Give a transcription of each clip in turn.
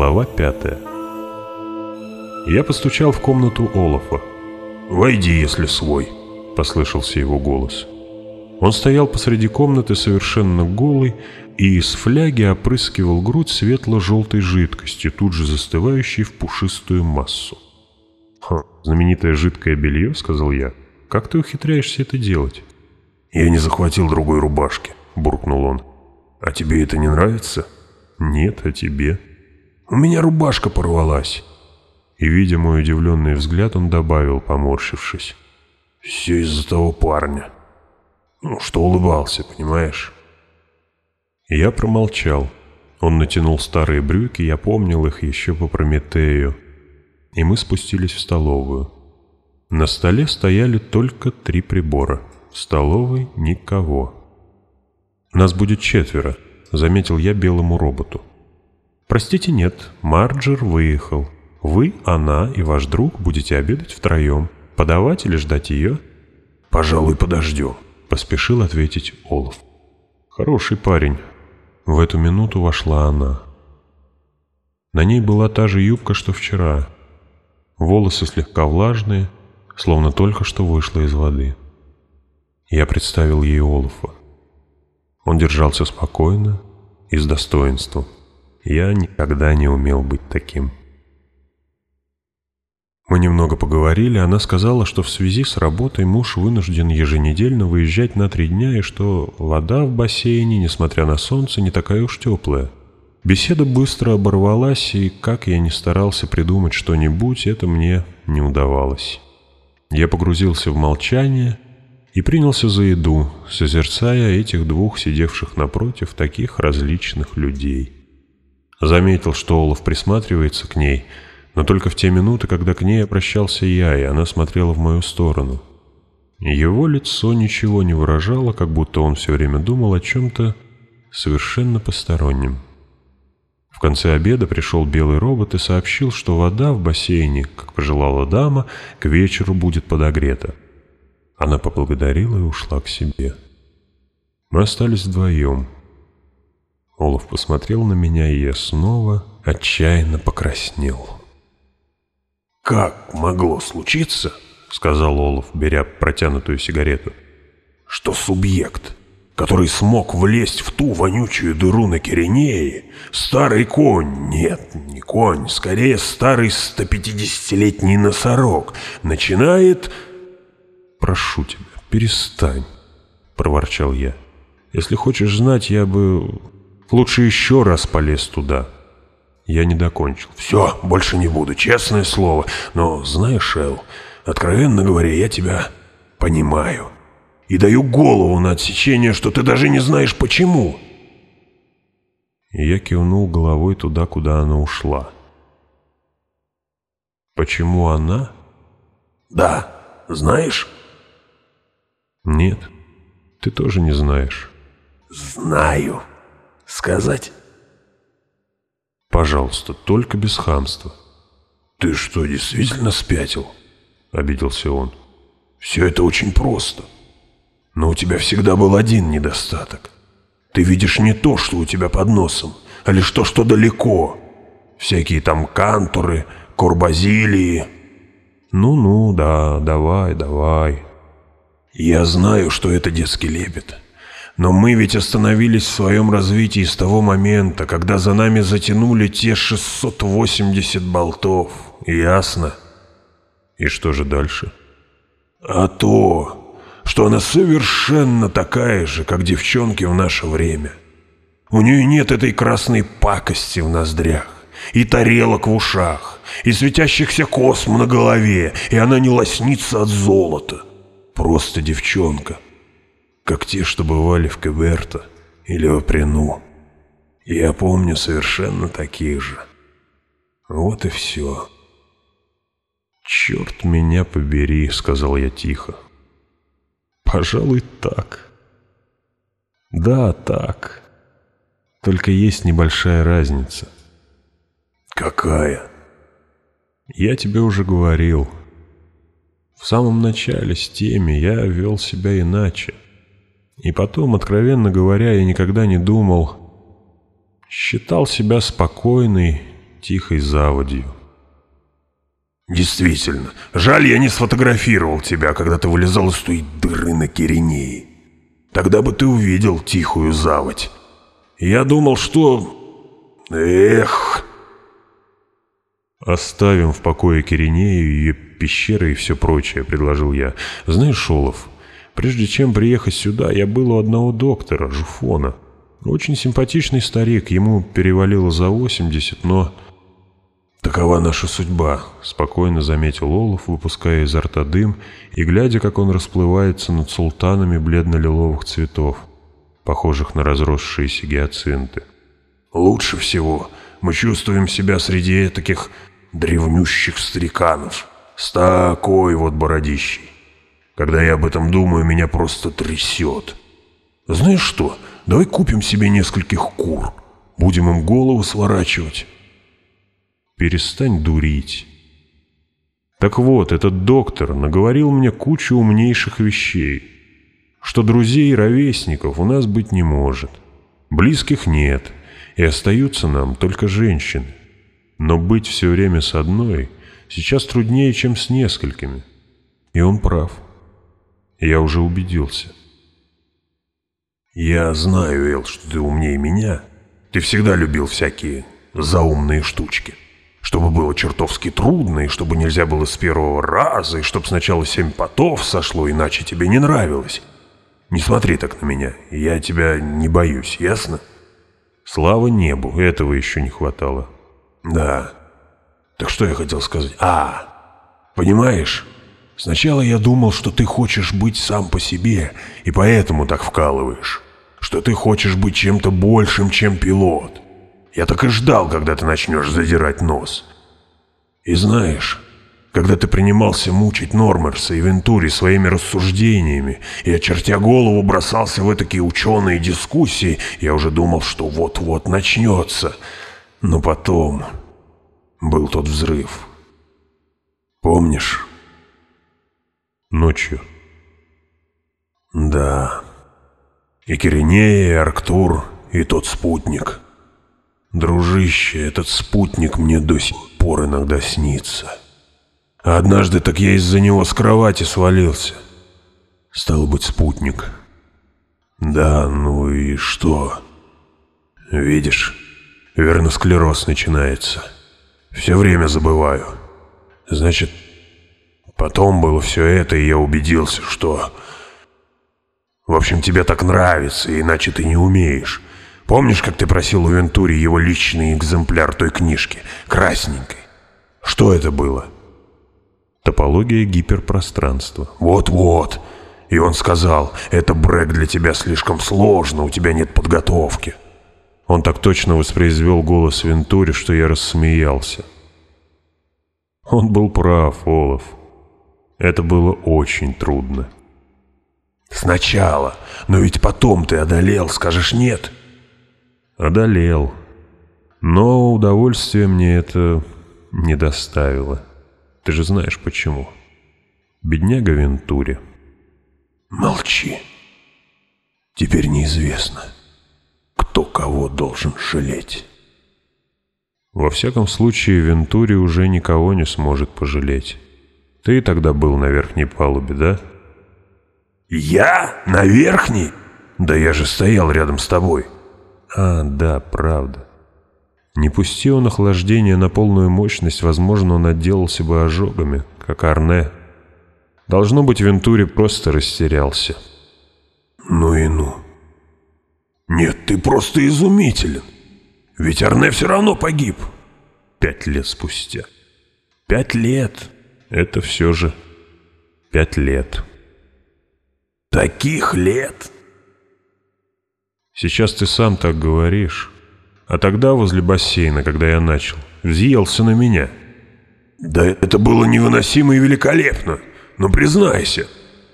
Глава пятая Я постучал в комнату Олафа. «Войди, если свой», — послышался его голос. Он стоял посреди комнаты совершенно голый и из фляги опрыскивал грудь светло-желтой жидкостью, тут же застывающей в пушистую массу. «Хм, знаменитое жидкое белье», — сказал я. «Как ты ухитряешься это делать?» «Я не захватил другой рубашки», — буркнул он. «А тебе это не нравится?» «Нет, а тебе?» У меня рубашка порвалась». И, видя мой удивленный взгляд, он добавил, поморщившись. «Все из-за того парня. Ну, что улыбался, понимаешь?» Я промолчал. Он натянул старые брюки, я помнил их еще по Прометею. И мы спустились в столовую. На столе стояли только три прибора. В столовой никого. «Нас будет четверо», — заметил я белому роботу. «Простите, нет, Марджер выехал. Вы, она и ваш друг будете обедать втроем. Подавать или ждать ее?» «Пожалуй, подождем», — поспешил ответить Олаф. «Хороший парень». В эту минуту вошла она. На ней была та же юбка, что вчера. Волосы слегка влажные, словно только что вышла из воды. Я представил ей Олафа. Он держался спокойно и с достоинством. Я никогда не умел быть таким. Мы немного поговорили, она сказала, что в связи с работой муж вынужден еженедельно выезжать на три дня и что вода в бассейне, несмотря на солнце, не такая уж теплая. Беседа быстро оборвалась, и как я не старался придумать что-нибудь, это мне не удавалось. Я погрузился в молчание и принялся за еду, созерцая этих двух сидевших напротив таких различных людей. Заметил, что Олаф присматривается к ней, но только в те минуты, когда к ней обращался я, и она смотрела в мою сторону. Его лицо ничего не выражало, как будто он все время думал о чем-то совершенно постороннем. В конце обеда пришел белый робот и сообщил, что вода в бассейне, как пожелала дама, к вечеру будет подогрета. Она поблагодарила и ушла к себе. Мы остались вдвоем. Олаф посмотрел на меня, и я снова отчаянно покраснел. «Как могло случиться, — сказал Олаф, беря протянутую сигарету, — что субъект, который смог влезть в ту вонючую дыру на Киренее, старый конь, нет, не конь, скорее старый 150-летний носорог, начинает... «Прошу тебя, перестань», — проворчал я. «Если хочешь знать, я бы Лучше еще раз полез туда. Я не докончил. Все, больше не буду, честное слово. Но знаешь, Эл, откровенно говоря, я тебя понимаю. И даю голову на отсечение, что ты даже не знаешь почему. И я кивнул головой туда, куда она ушла. Почему она? Да, знаешь? Нет, ты тоже не знаешь. Знаю сказать?» «Пожалуйста, только без хамства». «Ты что, действительно спятил?» — обиделся он. «Все это очень просто. Но у тебя всегда был один недостаток. Ты видишь не то, что у тебя под носом, а лишь то, что далеко. Всякие там кантуры, курбазилии». «Ну-ну, да, давай, давай». «Я знаю, что это детский лепет». Но мы ведь остановились в своем развитии с того момента, когда за нами затянули те 680 болтов. Ясно? И что же дальше? А то, что она совершенно такая же, как девчонки в наше время. У нее нет этой красной пакости в ноздрях, и тарелок в ушах, и светящихся косм на голове, и она не лоснится от золота. Просто девчонка — как те, что бывали в Кверто или в Прину, Я помню совершенно таких же. Вот и все. «Черт меня побери», — сказал я тихо. «Пожалуй, так». «Да, так. Только есть небольшая разница». «Какая?» «Я тебе уже говорил. В самом начале с теми я вел себя иначе. И потом, откровенно говоря, я никогда не думал. Считал себя спокойной, тихой заводью. «Действительно, жаль, я не сфотографировал тебя, когда ты вылезал из той дыры на Киренее. Тогда бы ты увидел тихую заводь. Я думал, что... Эх!» «Оставим в покое Киренею, ее пещеры и все прочее», — предложил я. «Знаешь, Шолов, Прежде чем приехать сюда, я был у одного доктора, Жуфона. Очень симпатичный старик, ему перевалило за 80, но... «Такова наша судьба», — спокойно заметил Олаф, выпуская изо рта дым и глядя, как он расплывается над султанами бледно-лиловых цветов, похожих на разросшиеся гиацинты. «Лучше всего мы чувствуем себя среди таких древнющих стариканов, с такой вот бородищей. Когда я об этом думаю, меня просто трясет. Знаешь что, давай купим себе нескольких кур. Будем им голову сворачивать. Перестань дурить. Так вот, этот доктор наговорил мне кучу умнейших вещей, что друзей и ровесников у нас быть не может, близких нет, и остаются нам только женщины. Но быть все время с одной сейчас труднее, чем с несколькими. И он прав. Я уже убедился. «Я знаю, Эл, что ты умнее меня. Ты всегда любил всякие заумные штучки. Чтобы было чертовски трудно, и чтобы нельзя было с первого раза, и чтобы сначала семь потов сошло, иначе тебе не нравилось. Не смотри так на меня, я тебя не боюсь, ясно?» «Слава небу, этого еще не хватало». «Да. Так что я хотел сказать? А, понимаешь, Сначала я думал, что ты хочешь быть сам по себе, и поэтому так вкалываешь. Что ты хочешь быть чем-то большим, чем пилот. Я так и ждал, когда ты начнешь задирать нос. И знаешь, когда ты принимался мучить Нормерса и Вентури своими рассуждениями и, очертя голову, бросался в такие ученые дискуссии, я уже думал, что вот-вот начнется. Но потом был тот взрыв. Помнишь? ночью. Да, и Киринея, и Арктур, и тот спутник. Дружище, этот спутник мне до сих пор иногда снится. А однажды так я из-за него с кровати свалился. Стал быть, спутник. Да, ну и что? Видишь, верносклероз начинается. Все время забываю. Значит, Потом было все это, и я убедился, что... В общем, тебе так нравится, иначе ты не умеешь. Помнишь, как ты просил у Вентури его личный экземпляр той книжки, красненькой? Что это было? Топология гиперпространства. Вот-вот. И он сказал, это брек для тебя слишком сложно, у тебя нет подготовки. Он так точно воспроизвел голос Вентури, что я рассмеялся. Он был прав, Олаф. Это было очень трудно. «Сначала, но ведь потом ты одолел, скажешь нет?» «Одолел. Но удовольствие мне это не доставило. Ты же знаешь почему. Бедняга Вентуре». «Молчи. Теперь неизвестно, кто кого должен жалеть». Во всяком случае, Вентури уже никого не сможет пожалеть. Ты тогда был на верхней палубе, да? Я? На верхней? Да я же стоял рядом с тобой. А, да, правда. Не пусти он охлаждение на полную мощность, возможно, он отделался бы ожогами, как Арне. Должно быть, Вентури просто растерялся. Ну и ну. Нет, ты просто изумителен. Ведь Арне все равно погиб. Пять лет спустя. Пять лет это все же пять лет. Таких лет? Сейчас ты сам так говоришь. А тогда возле бассейна, когда я начал, взъелся на меня. Да это было невыносимо и великолепно. Но признайся,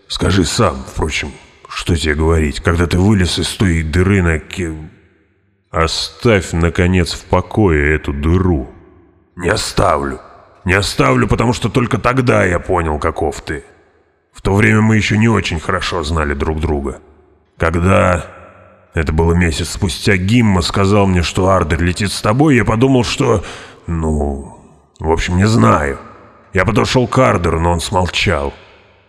скажи сам, впрочем, что тебе говорить, когда ты вылез из той дыры на... Оставь, наконец, в покое эту дыру. Не оставлю. Не оставлю, потому что только тогда я понял, каков ты. В то время мы еще не очень хорошо знали друг друга. Когда, это было месяц спустя, Гимма сказал мне, что Ардер летит с тобой, я подумал, что... Ну, в общем, не знаю. Я подошел к Ардеру, но он смолчал.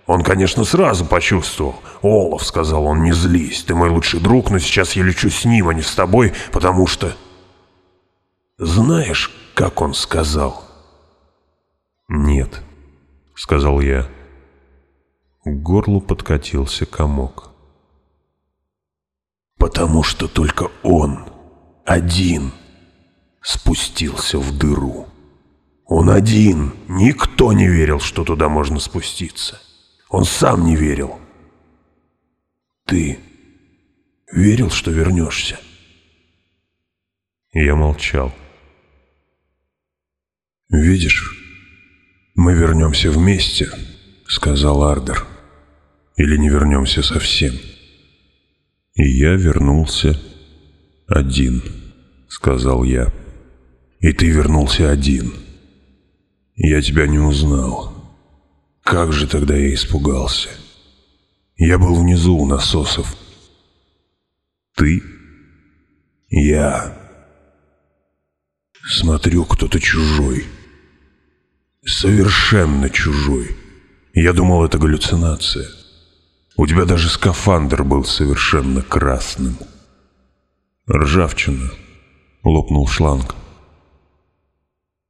Он, конечно, сразу почувствовал. «Олаф», — сказал он, — «не злись, ты мой лучший друг, но сейчас я лечу с ним, а не с тобой, потому что...» Знаешь, как он сказал? «Нет», — сказал я. К горлу подкатился комок. «Потому что только он, один, спустился в дыру. Он один, никто не верил, что туда можно спуститься. Он сам не верил. Ты верил, что вернешься?» Я молчал. «Видишь, «Мы вернемся вместе», — сказал Ардер. «Или не вернемся совсем». «И я вернулся один», — сказал я. «И ты вернулся один. Я тебя не узнал. Как же тогда я испугался. Я был внизу у насосов». «Ты?» «Я». «Смотрю, кто-то чужой». Совершенно чужой. Я думал, это галлюцинация. У тебя даже скафандр был совершенно красным. Ржавчина. Лопнул шланг.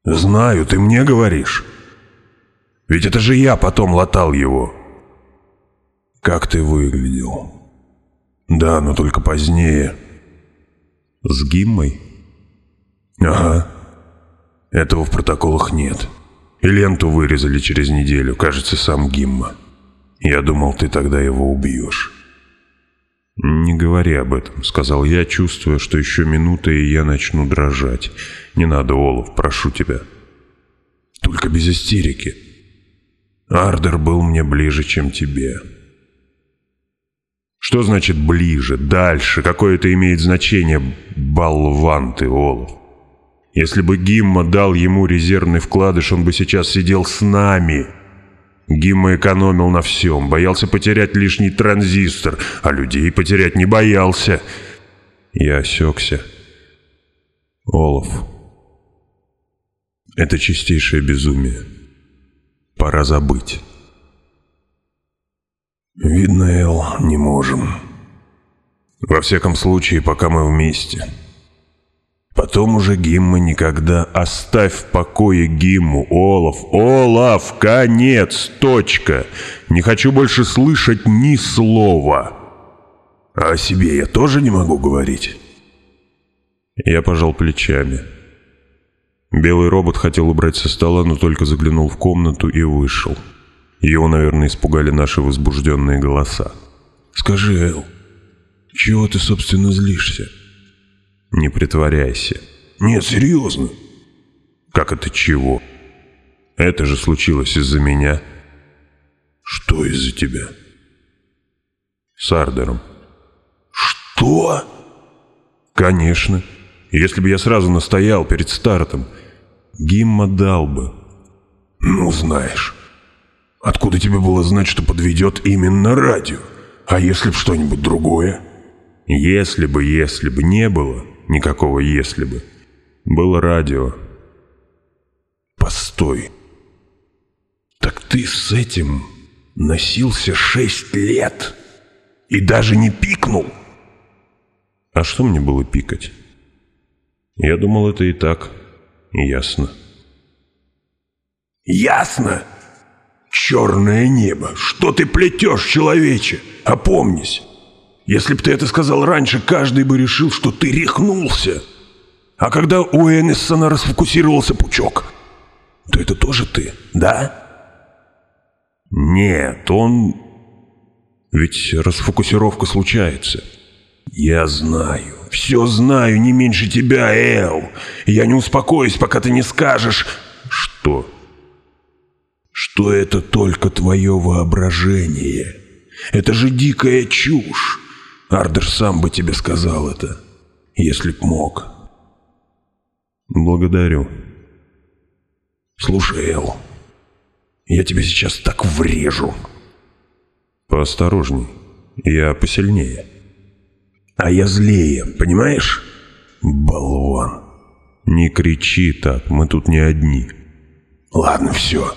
Знаю, ты мне говоришь. Ведь это же я потом латал его. Как ты выглядел? Да, но только позднее. С гиммой? Ага. Этого в протоколах нет. И ленту вырезали через неделю, кажется, сам Гимма. Я думал, ты тогда его убьешь. «Не говори об этом», — сказал я, чувствуя, что еще минута, и я начну дрожать. «Не надо, Олаф, прошу тебя». «Только без истерики. Ардер был мне ближе, чем тебе». «Что значит ближе, дальше? Какое это имеет значение, болван ты, Олаф?» Если бы Гимма дал ему резервный вкладыш, он бы сейчас сидел с нами. Гимма экономил на всем, боялся потерять лишний транзистор, а людей потерять не боялся. Я осекся. Олов. Это чистейшее безумие. Пора забыть. Видно, Эл, не можем. Во всяком случае, пока мы вместе. Потом уже Гимма никогда. Оставь в покое Гимму, Олаф. Олаф, конец, точка. Не хочу больше слышать ни слова. А о себе я тоже не могу говорить. Я пожал плечами. Белый робот хотел убрать со стола, но только заглянул в комнату и вышел. Его, наверное, испугали наши возбужденные голоса. «Скажи, Эл, чего ты, собственно, злишься?» «Не притворяйся». «Нет, серьезно». «Как это чего?» «Это же случилось из-за меня». «Что из-за тебя?» «С Ардером». «Что?» «Конечно. Если бы я сразу настоял перед стартом, Гимма дал бы». «Ну, знаешь. Откуда тебе было знать, что подведет именно радио? А если бы что-нибудь другое?» «Если бы, если бы не было, никакого «если бы». Было радио. Постой. Так ты с этим носился шесть лет и даже не пикнул? А что мне было пикать? Я думал, это и так ясно. Ясно? Черное небо, что ты плетешь, человече? Опомнись. Если б ты это сказал раньше, каждый бы решил, что ты рехнулся. А когда у Эннисона расфокусировался пучок, то это тоже ты, да? Нет, он... Ведь расфокусировка случается. Я знаю, все знаю, не меньше тебя, Эл. Я не успокоюсь, пока ты не скажешь... Что? Что это только твое воображение. Это же дикая чушь. Ардыш сам бы тебе сказал это, если б мог. Благодарю. Слушай, Эл, я тебе сейчас так врежу. Поосторожней, я посильнее. А я злее, понимаешь? Болван. Не кричи так, мы тут не одни. Ладно, все.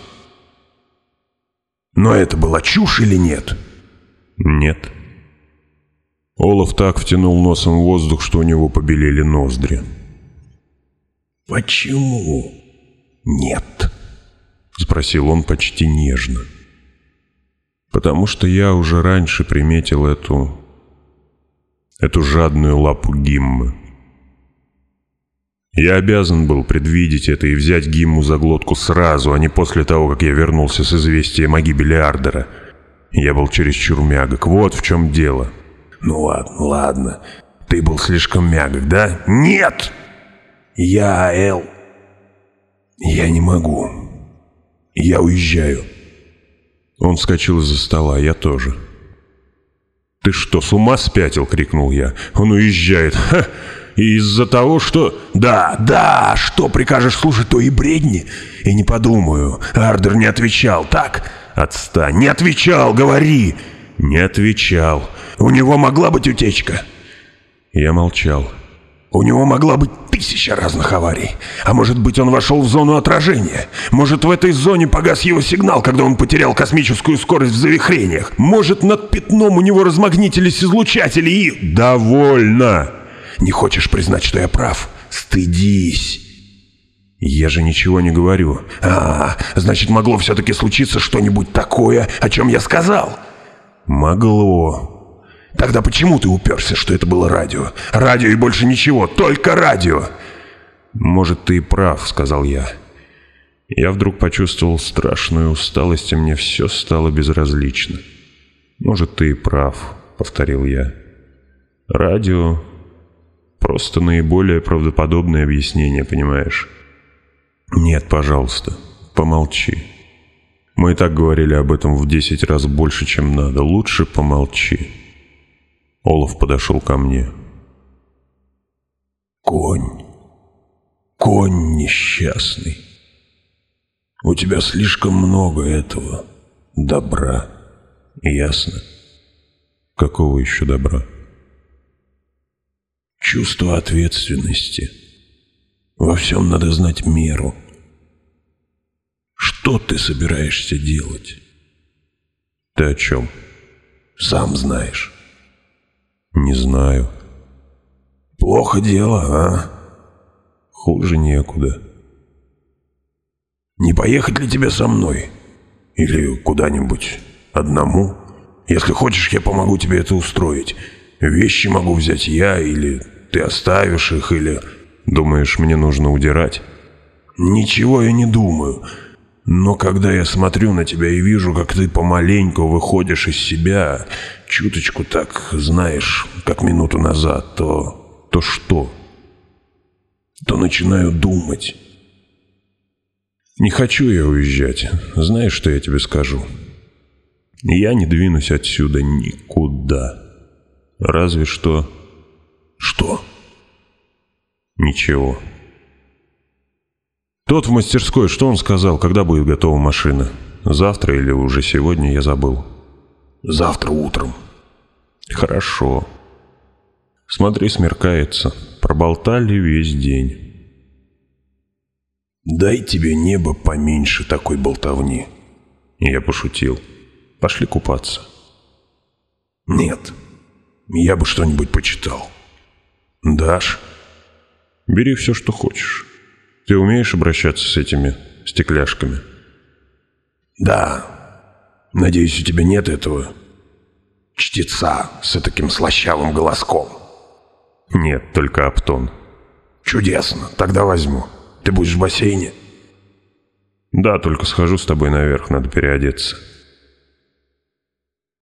Но это была чушь или нет? Нет. Нет. Олаф так втянул носом в воздух, что у него побелели ноздри. «Почему нет?» — спросил он почти нежно. «Потому что я уже раньше приметил эту... эту жадную лапу Гиммы. Я обязан был предвидеть это и взять Гимму за глотку сразу, а не после того, как я вернулся с известием о гибели Ардера. Я был чересчур мягок. Вот в чем дело». Ну ладно, ладно. Ты был слишком мягок, да? Нет! Я, Эл... Я не могу. Я уезжаю. Он вскочил из-за стола, я тоже. «Ты что, с ума спятил?» — крикнул я. «Он уезжает! Ха! И из-за того, что...» «Да, да! Что прикажешь слушать, то и бредни!» «И не подумаю. Ардер не отвечал, так?» «Отстань! Не отвечал! Говори!» Не отвечал. «У него могла быть утечка?» Я молчал. «У него могла быть тысяча разных аварий. А может быть, он вошел в зону отражения? Может, в этой зоне погас его сигнал, когда он потерял космическую скорость в завихрениях? Может, над пятном у него размагнитились излучатели и...» «Довольно!» «Не хочешь признать, что я прав? Стыдись!» «Я же ничего не говорю». «А, значит, могло все-таки случиться что-нибудь такое, о чем я сказал?» «Могло», Тогда почему ты уперся, что это было радио? Радио и больше ничего, только радио!» «Может, ты и прав», — сказал я. Я вдруг почувствовал страшную усталость, и мне все стало безразлично. «Может, ты и прав», — повторил я. «Радио — просто наиболее правдоподобное объяснение, понимаешь?» «Нет, пожалуйста, помолчи». Мы и так говорили об этом в десять раз больше, чем надо. Лучше помолчи. Олаф подошел ко мне. Конь. Конь несчастный. У тебя слишком много этого добра. Ясно? Какого еще добра? Чувство ответственности. Во всем надо знать меру. — что ты собираешься делать? Ты о чем? Сам знаешь. Не знаю. Плохо дело, а? Хуже некуда. Не поехать ли тебе со мной? Или куда-нибудь одному? Если хочешь, я помогу тебе это устроить. Вещи могу взять я, или ты оставишь их, или... Думаешь, мне нужно удирать? Ничего я не думаю. Но когда я смотрю на тебя и вижу, как ты помаленьку выходишь из себя, чуточку так, знаешь, как минуту назад, то... то что? То начинаю думать. Не хочу я уезжать. Знаешь, что я тебе скажу? Я не двинусь отсюда никуда. Разве что... Что? Ничего. Ничего. Тот в мастерской, что он сказал, когда будет готова машина? Завтра или уже сегодня, я забыл. Завтра утром. Хорошо. Смотри, смеркается. Проболтали весь день. Дай тебе небо поменьше такой болтовни. Я пошутил. Пошли купаться. Нет. Я бы что-нибудь почитал. Дашь? Бери все, что хочешь. Ты умеешь обращаться с этими стекляшками? Да. Надеюсь, у тебя нет этого чтеца с таким слащавым голоском. Нет, только Аптон. Чудесно, тогда возьму. Ты будешь в бассейне? Да, только схожу с тобой наверх, надо переодеться.